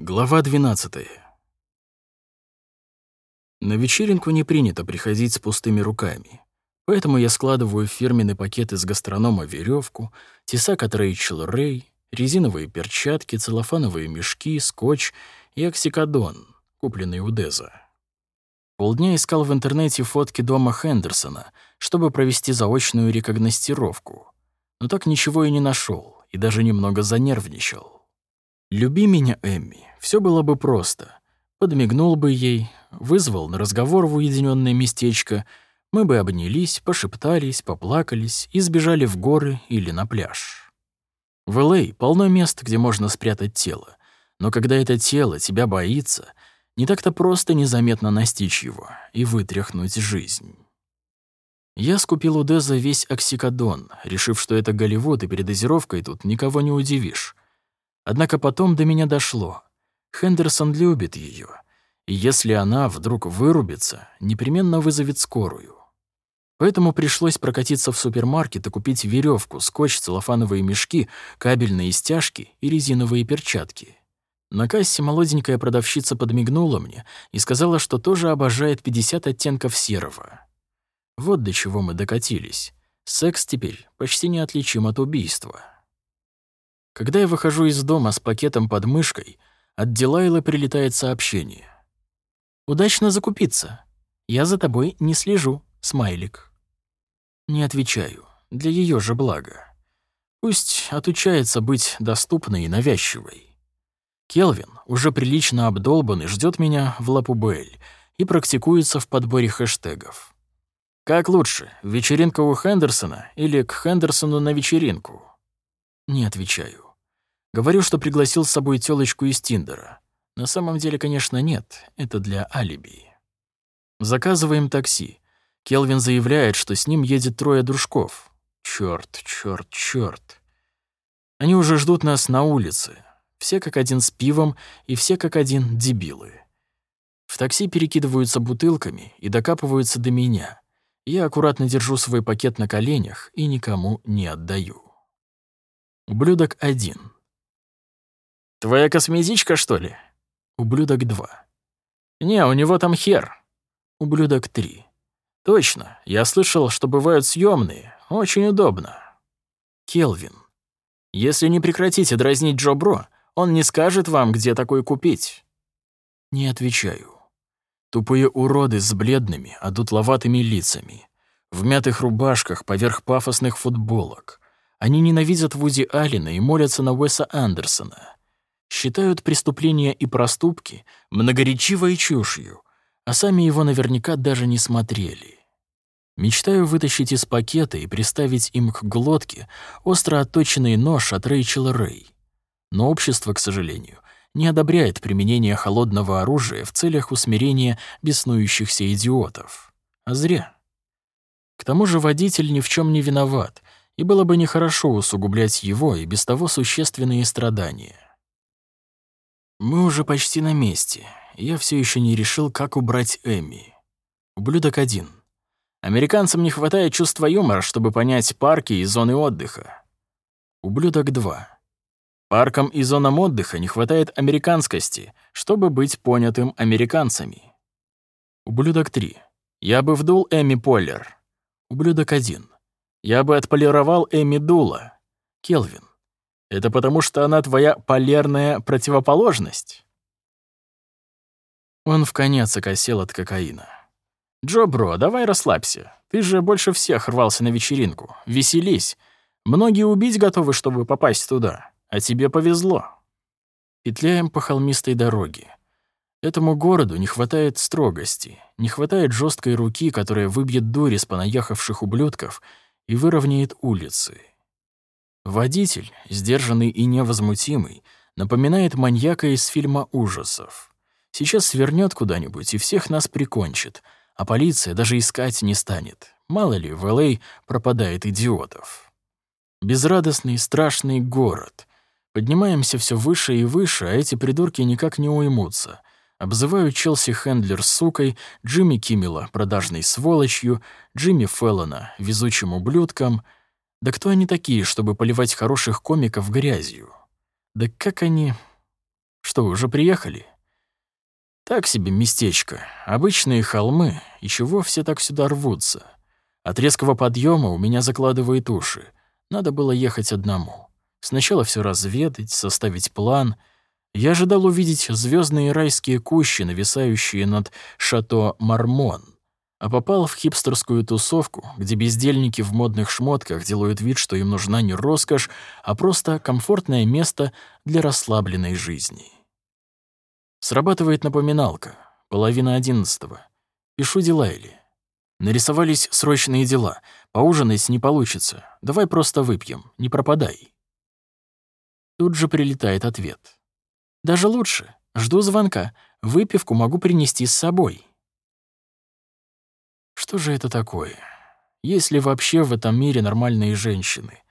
Глава 12. На вечеринку не принято приходить с пустыми руками. Поэтому я складываю в фирменный пакет из гастронома веревку, тесак от Рэйчел Рэй, резиновые перчатки, целлофановые мешки, скотч и оксикодон, купленный у Деза. Полдня искал в интернете фотки дома Хендерсона, чтобы провести заочную рекогностировку. Но так ничего и не нашел, и даже немного занервничал. Люби меня, Эмми, все было бы просто. Подмигнул бы ей, вызвал на разговор в уединенное местечко, мы бы обнялись, пошептались, поплакались и сбежали в горы или на пляж. В Л.А. полно мест, где можно спрятать тело, но когда это тело тебя боится, не так-то просто незаметно настичь его и вытряхнуть жизнь. Я скупил у Деза весь оксикодон, решив, что это Голливуд, и передозировкой тут никого не удивишь. Однако потом до меня дошло. Хендерсон любит ее, и если она вдруг вырубится, непременно вызовет скорую. Поэтому пришлось прокатиться в супермаркет и купить веревку, скотч, целлофановые мешки, кабельные стяжки и резиновые перчатки. На кассе молоденькая продавщица подмигнула мне и сказала, что тоже обожает 50 оттенков серого. Вот до чего мы докатились. Секс теперь почти неотличим от убийства. Когда я выхожу из дома с пакетом под мышкой, от Дилайлы прилетает сообщение. «Удачно закупиться. Я за тобой не слежу, смайлик». Не отвечаю, для ее же блага. Пусть отучается быть доступной и навязчивой. Келвин, уже прилично обдолбанный, ждет меня в Лапубель и практикуется в подборе хэштегов. Как лучше, вечеринка у Хендерсона или к Хендерсону на вечеринку? Не отвечаю. Говорю, что пригласил с собой тёлочку из Тиндера. На самом деле, конечно, нет. Это для алиби. Заказываем такси. Келвин заявляет, что с ним едет трое дружков. Чёрт, чёрт, чёрт. Они уже ждут нас на улице. Все как один с пивом и все как один дебилы. В такси перекидываются бутылками и докапываются до меня. Я аккуратно держу свой пакет на коленях и никому не отдаю. Ублюдок один. Твоя косметичка, что ли? Ублюдок 2. Не, у него там хер. Ублюдок 3. Точно, я слышал, что бывают съемные. Очень удобно. Келвин. Если не прекратите дразнить Джо Бро, он не скажет вам, где такой купить. Не отвечаю. Тупые уроды с бледными, одутловатыми лицами, в мятых рубашках поверх пафосных футболок. Они ненавидят Вуди Аллена и молятся на Уэса Андерсона считают преступления и проступки многоречивой чушью, а сами его наверняка даже не смотрели. Мечтаю вытащить из пакета и приставить им к глотке остро отточенный нож от Рэйчел Рэй. Но общество, к сожалению, не одобряет применение холодного оружия в целях усмирения беснующихся идиотов. А зря. К тому же водитель ни в чем не виноват, и было бы нехорошо усугублять его и без того существенные страдания. Мы уже почти на месте. Я все еще не решил, как убрать Эми. Ублюдок один. Американцам не хватает чувства юмора, чтобы понять парки и зоны отдыха. Ублюдок два. Паркам и зонам отдыха не хватает американскости, чтобы быть понятым американцами. Ублюдок три. Я бы вдул Эми Поллер. Ублюдок один. Я бы отполировал Эми Дула. Келвин. Это потому, что она твоя полярная противоположность?» Он в конец окосел от кокаина. «Джо, бро, давай расслабься. Ты же больше всех рвался на вечеринку. Веселись. Многие убить готовы, чтобы попасть туда. А тебе повезло». Петляем по холмистой дороге. Этому городу не хватает строгости, не хватает жесткой руки, которая выбьет дурь из понаехавших ублюдков и выровняет улицы. Водитель, сдержанный и невозмутимый, напоминает маньяка из фильма ужасов. Сейчас свернет куда-нибудь и всех нас прикончит, а полиция даже искать не станет. Мало ли, в Л.А. пропадает идиотов. Безрадостный, страшный город. Поднимаемся все выше и выше, а эти придурки никак не уймутся. Обзывают Челси Хендлер сукой, Джимми Киммела продажной сволочью, Джимми Феллона везучим ублюдком — да кто они такие, чтобы поливать хороших комиков грязью? Да как они... Что уже приехали?» «Так себе местечко. Обычные холмы. И чего все так сюда рвутся? От резкого подъема у меня закладывает уши. Надо было ехать одному. Сначала все разведать, составить план. Я ожидал увидеть звездные райские кущи, нависающие над шато Мармон, а попал в хипстерскую тусовку, где бездельники в модных шмотках делают вид, что им нужна не роскошь, а просто комфортное место для расслабленной жизни. Срабатывает напоминалка. Половина одиннадцатого. Пишу Дилайли. Нарисовались срочные дела. Поужинать не получится. Давай просто выпьем. Не пропадай. Тут же прилетает ответ. Даже лучше. Жду звонка. Выпивку могу принести с собой. Что же это такое? Есть ли вообще в этом мире нормальные женщины?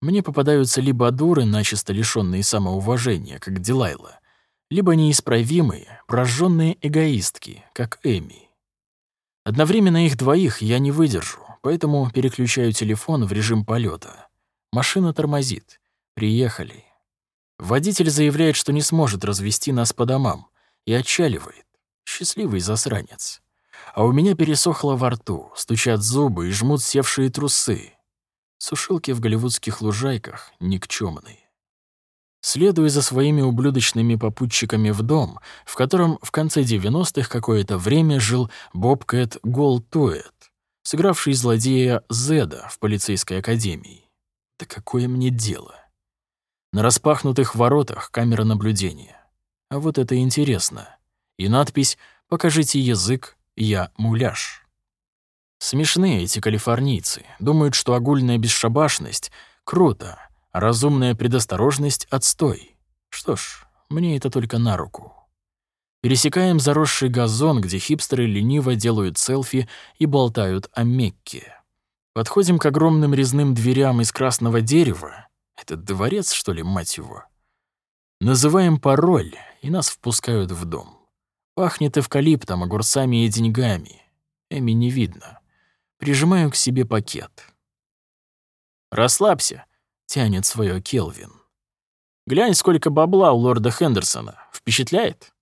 Мне попадаются либо дуры, начисто лишённые самоуважения, как Дилайла, либо неисправимые, прожженные эгоистки, как Эми. Одновременно их двоих я не выдержу, поэтому переключаю телефон в режим полета. Машина тормозит. Приехали. Водитель заявляет, что не сможет развести нас по домам, и отчаливает. Счастливый засранец. А у меня пересохло во рту, стучат зубы и жмут севшие трусы. Сушилки в голливудских лужайках никчемные следуя за своими ублюдочными попутчиками в дом, в котором в конце 90-х какое-то время жил Бобкэт Голтуэт, сыгравший злодея Зеда в полицейской академии. Да какое мне дело? На распахнутых воротах камера наблюдения. А вот это интересно. И надпись «Покажите язык, я муляж». Смешные эти калифорнийцы. Думают, что огульная бесшабашность — круто, Разумная предосторожность — отстой. Что ж, мне это только на руку. Пересекаем заросший газон, где хипстеры лениво делают селфи и болтают о Мекке. Подходим к огромным резным дверям из красного дерева. Это дворец, что ли, мать его? Называем пароль, и нас впускают в дом. Пахнет эвкалиптом, огурцами и деньгами. Эми не видно. Прижимаю к себе пакет. «Расслабься», тянет свое Келвин. Глянь, сколько бабла у лорда Хендерсона. Впечатляет?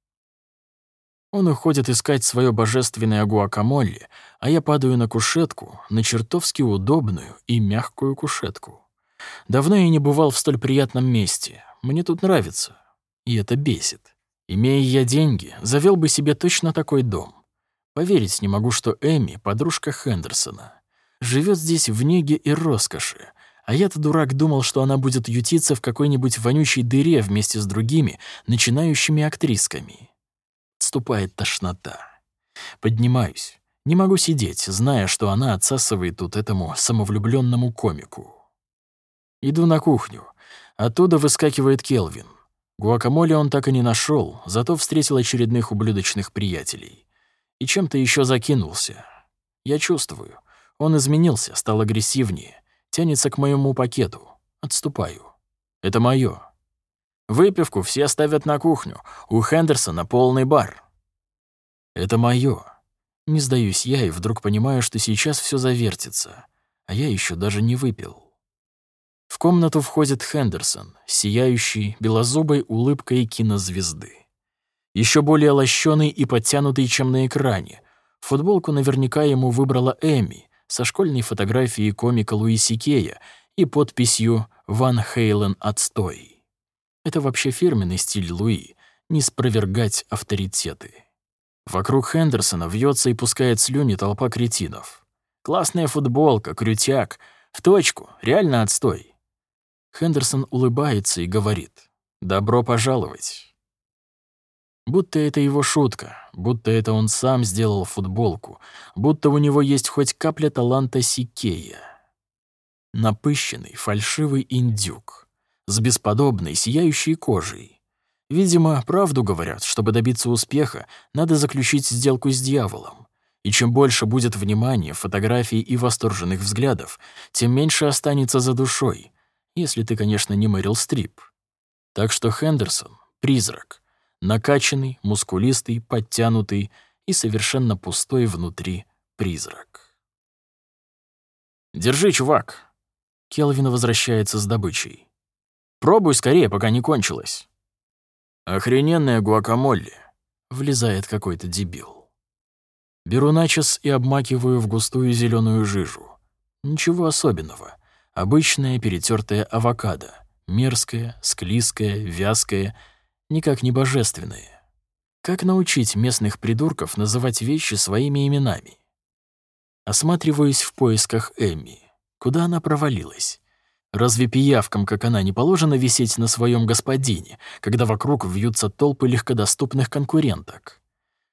Он уходит искать свое божественное гуакамоле, а я падаю на кушетку, на чертовски удобную и мягкую кушетку. Давно я не бывал в столь приятном месте. Мне тут нравится. И это бесит. Имея я деньги, завел бы себе точно такой дом. Поверить не могу, что Эми — подружка Хендерсона. Живет здесь в неге и роскоши, а я-то дурак думал, что она будет ютиться в какой-нибудь вонючей дыре вместе с другими начинающими актрисками. Отступает тошнота. Поднимаюсь. Не могу сидеть, зная, что она отсасывает тут этому самовлюбленному комику. Иду на кухню. Оттуда выскакивает Келвин. Гуакамоле он так и не нашел, зато встретил очередных ублюдочных приятелей. И чем-то еще закинулся. Я чувствую. Он изменился, стал агрессивнее тянется к моему пакету. Отступаю. Это моё. Выпивку все ставят на кухню. У Хендерсона полный бар. Это моё. Не сдаюсь я и вдруг понимаю, что сейчас все завертится. А я еще даже не выпил. В комнату входит Хендерсон, сияющий белозубой улыбкой кинозвезды. Еще более лощеный и подтянутый, чем на экране. Футболку наверняка ему выбрала Эми, со школьной фотографией комика Луи Сикея и подписью «Ван Хейлен отстой». Это вообще фирменный стиль Луи — не спровергать авторитеты. Вокруг Хендерсона вьется и пускает слюни толпа кретинов. Классная футболка, крютяк, в точку, реально отстой. Хендерсон улыбается и говорит «Добро пожаловать». Будто это его шутка, будто это он сам сделал футболку, будто у него есть хоть капля таланта Сикея. Напыщенный, фальшивый индюк, с бесподобной, сияющей кожей. Видимо, правду говорят, чтобы добиться успеха, надо заключить сделку с дьяволом. И чем больше будет внимания, фотографий и восторженных взглядов, тем меньше останется за душой, если ты, конечно, не Мэрил Стрип. Так что Хендерсон — призрак — накачанный, мускулистый, подтянутый и совершенно пустой внутри призрак. «Держи, чувак!» Келвин возвращается с добычей. «Пробуй скорее, пока не кончилось». «Охрененная гуакамоле», — влезает какой-то дебил. Беру начос и обмакиваю в густую зеленую жижу. Ничего особенного. Обычная перетертая авокадо. Мерзкая, склизкая, вязкая, никак не божественная. Как научить местных придурков называть вещи своими именами? Осматриваюсь в поисках Эмми. Куда она провалилась? Разве пиявкам, как она, не положено висеть на своем господине, когда вокруг вьются толпы легкодоступных конкуренток?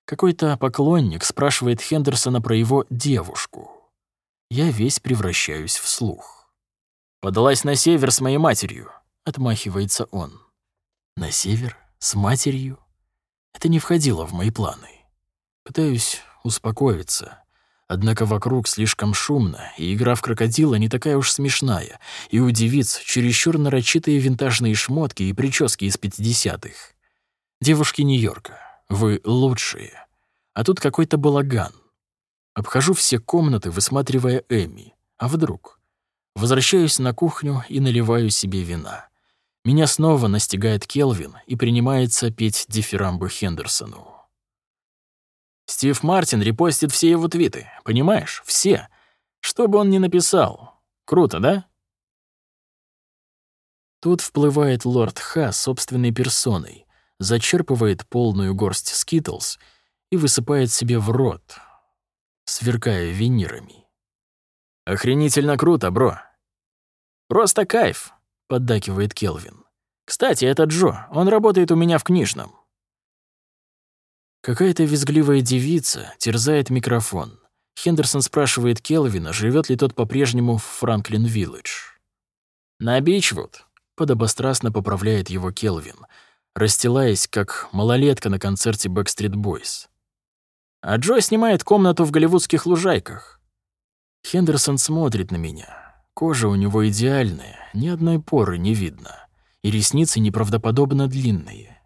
Какой-то поклонник спрашивает Хендерсона про его девушку. Я весь превращаюсь в слух. «Подалась на север с моей матерью», — отмахивается он. «На север? С матерью?» Это не входило в мои планы. Пытаюсь успокоиться. Однако вокруг слишком шумно, и игра в крокодила не такая уж смешная, и у девиц чересчур нарочитые винтажные шмотки и прически из 50-х. Девушки Нью-Йорка, вы лучшие. А тут какой-то балаган. Обхожу все комнаты, высматривая Эми. А вдруг? Возвращаюсь на кухню и наливаю себе вина. Меня снова настигает Келвин и принимается петь дифирамбы Хендерсону. Стив Мартин репостит все его твиты, понимаешь? Все. Что бы он ни написал. Круто, да? Тут вплывает лорд Ха собственной персоной, зачерпывает полную горсть скитлс и высыпает себе в рот, сверкая винирами. «Охренительно круто, бро!» «Просто кайф!» — поддакивает Келвин. «Кстати, это Джо, он работает у меня в книжном». Какая-то визгливая девица терзает микрофон. Хендерсон спрашивает Келвина, живет ли тот по-прежнему в Франклин-Виллидж. «На Бичвуд», — подобострастно поправляет его Келвин, расстилаясь, как малолетка на концерте Backstreet Boys. А Джо снимает комнату в голливудских лужайках. Хендерсон смотрит на меня. Кожа у него идеальная, ни одной поры не видно. И ресницы неправдоподобно длинные.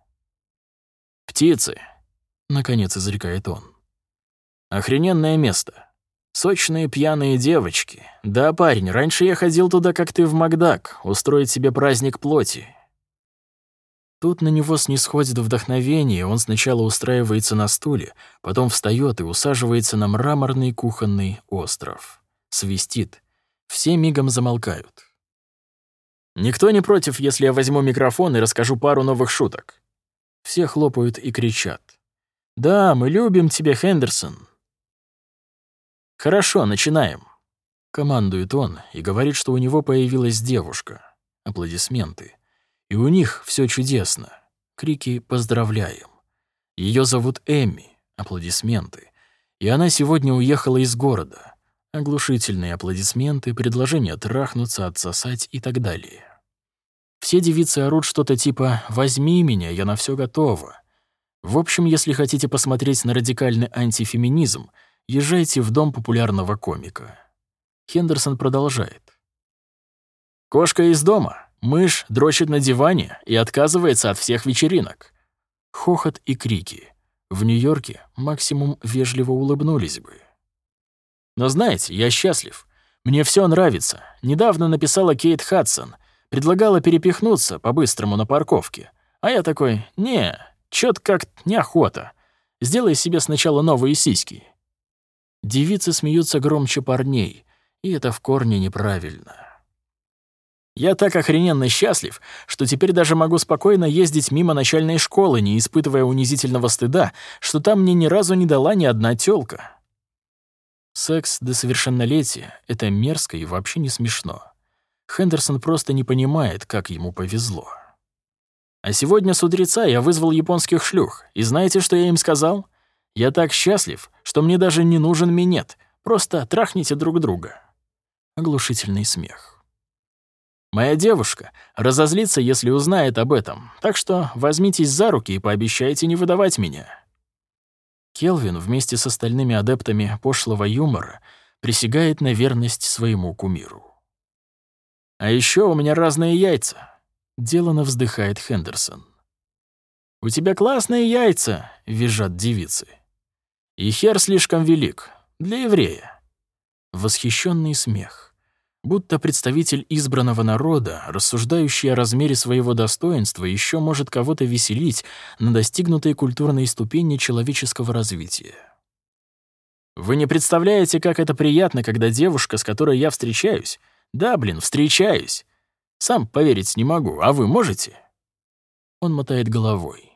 «Птицы», — наконец изрекает он. «Охрененное место. Сочные пьяные девочки. Да, парень, раньше я ходил туда, как ты в Макдак, устроить себе праздник плоти». Тут на него снисходит вдохновение, он сначала устраивается на стуле, потом встает и усаживается на мраморный кухонный остров. Свистит. Все мигом замолкают. «Никто не против, если я возьму микрофон и расскажу пару новых шуток?» Все хлопают и кричат. «Да, мы любим тебя, Хендерсон». «Хорошо, начинаем», — командует он и говорит, что у него появилась девушка. Аплодисменты. И у них все чудесно. Крики «Поздравляем». Ее зовут Эмми. Аплодисменты. И она сегодня уехала из города. Оглушительные аплодисменты, предложение трахнуться, отсосать и так далее. Все девицы орут что-то типа «возьми меня, я на все готова». В общем, если хотите посмотреть на радикальный антифеминизм, езжайте в дом популярного комика. Хендерсон продолжает. «Кошка из дома. Мышь дрочит на диване и отказывается от всех вечеринок». Хохот и крики. В Нью-Йорке максимум вежливо улыбнулись бы. Но знаете, я счастлив. Мне все нравится. Недавно написала Кейт Хадсон. Предлагала перепихнуться по-быстрому на парковке. А я такой, не, Чё-то как неохота. Сделай себе сначала новые сиськи. Девицы смеются громче парней, и это в корне неправильно. Я так охрененно счастлив, что теперь даже могу спокойно ездить мимо начальной школы, не испытывая унизительного стыда, что там мне ни разу не дала ни одна тёлка. Секс до совершеннолетия — это мерзко и вообще не смешно. Хендерсон просто не понимает, как ему повезло. А сегодня с утреца я вызвал японских шлюх, и знаете, что я им сказал? Я так счастлив, что мне даже не нужен минет, просто трахните друг друга. Оглушительный смех. Моя девушка разозлится, если узнает об этом, так что возьмитесь за руки и пообещайте не выдавать меня. Келвин вместе с остальными адептами пошлого юмора присягает на верность своему кумиру. А еще у меня разные яйца, Делано вздыхает Хендерсон. «У тебя классные яйца!» — визжат девицы. «И хер слишком велик. Для еврея». Восхищенный смех. Будто представитель избранного народа, рассуждающий о размере своего достоинства, еще может кого-то веселить на достигнутой культурной ступени человеческого развития. Вы не представляете, как это приятно, когда девушка, с которой я встречаюсь... Да, блин, встречаюсь. Сам поверить не могу, а вы можете? Он мотает головой.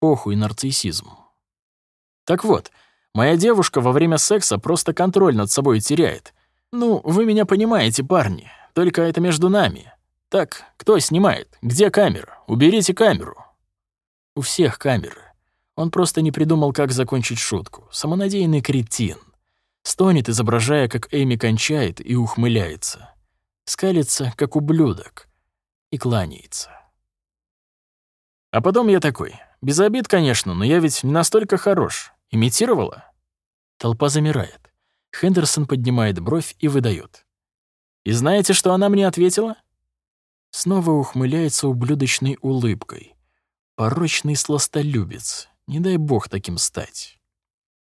Похуй нарциссизм. Так вот, моя девушка во время секса просто контроль над собой теряет. Ну, вы меня понимаете, парни, только это между нами. Так, кто снимает? Где камера? Уберите камеру. У всех камеры. Он просто не придумал, как закончить шутку. Самонадеянный кретин. Стонет, изображая, как Эми кончает, и ухмыляется. Скалится, как ублюдок. И кланяется. А потом я такой. Без обид, конечно, но я ведь не настолько хорош. Имитировала? Толпа замирает. Хендерсон поднимает бровь и выдает. «И знаете, что она мне ответила?» Снова ухмыляется ублюдочной улыбкой. Порочный сластолюбец. Не дай бог таким стать.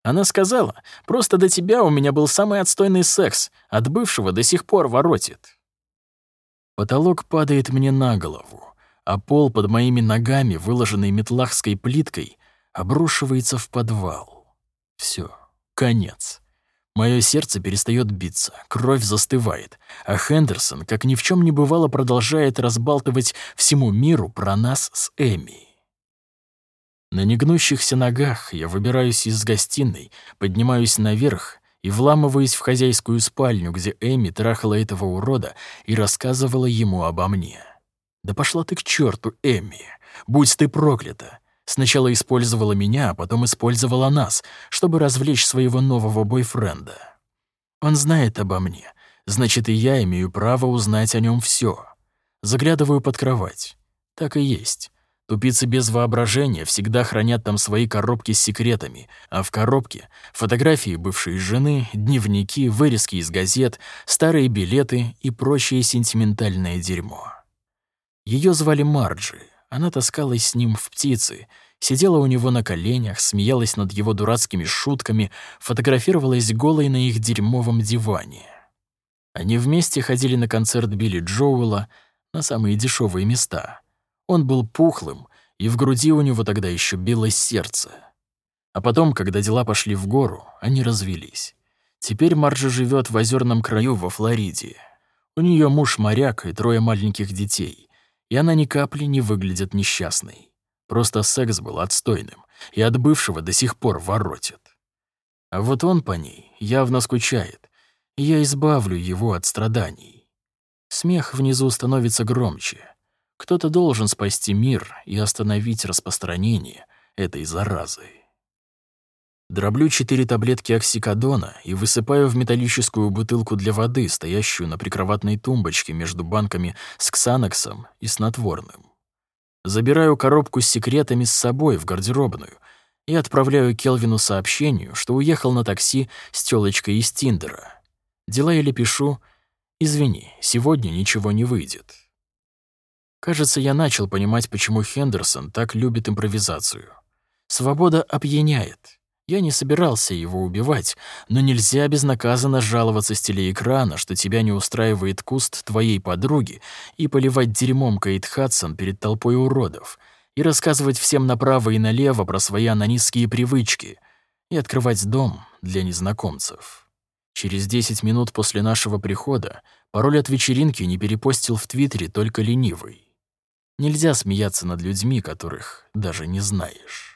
Она сказала, просто до тебя у меня был самый отстойный секс, от бывшего до сих пор воротит. Потолок падает мне на голову, а пол под моими ногами, выложенный метлахской плиткой, обрушивается в подвал. Все, конец. Мое сердце перестает биться, кровь застывает, а Хендерсон, как ни в чем не бывало, продолжает разбалтывать всему миру про нас с Эми. На негнущихся ногах я выбираюсь из гостиной, поднимаюсь наверх и вламываюсь в хозяйскую спальню, где Эми трахала этого урода и рассказывала ему обо мне. «Да пошла ты к черту, Эми! Будь ты проклята! Сначала использовала меня, а потом использовала нас, чтобы развлечь своего нового бойфренда. Он знает обо мне, значит, и я имею право узнать о нем все. Заглядываю под кровать. Так и есть. Тупицы без воображения всегда хранят там свои коробки с секретами, а в коробке — фотографии бывшей жены, дневники, вырезки из газет, старые билеты и прочее сентиментальное дерьмо. Ее звали Марджи, она таскалась с ним в птицы, сидела у него на коленях, смеялась над его дурацкими шутками, фотографировалась голой на их дерьмовом диване. Они вместе ходили на концерт Билли Джоуэлла на самые дешевые места. Он был пухлым, и в груди у него тогда еще билось сердце. А потом, когда дела пошли в гору, они развелись. Теперь Марджа живет в озерном краю во Флориде. У нее муж моряк и трое маленьких детей и она ни капли не выглядит несчастной. Просто секс был отстойным, и от бывшего до сих пор воротит. А вот он по ней явно скучает, и я избавлю его от страданий. Смех внизу становится громче. Кто-то должен спасти мир и остановить распространение этой заразы. Дроблю четыре таблетки оксикодона и высыпаю в металлическую бутылку для воды, стоящую на прикроватной тумбочке между банками с ксаноксом и снотворным. Забираю коробку с секретами с собой в гардеробную и отправляю Келвину сообщение, что уехал на такси с тёлочкой из Тиндера. Дела или пишу «Извини, сегодня ничего не выйдет». Кажется, я начал понимать, почему Хендерсон так любит импровизацию. Свобода опьяняет. Я не собирался его убивать, но нельзя безнаказанно жаловаться с телеэкрана, что тебя не устраивает куст твоей подруги, и поливать дерьмом Кейт Хадсон перед толпой уродов, и рассказывать всем направо и налево про свои анонистские привычки, и открывать дом для незнакомцев. Через 10 минут после нашего прихода пароль от вечеринки не перепостил в Твиттере только ленивый. Нельзя смеяться над людьми, которых даже не знаешь.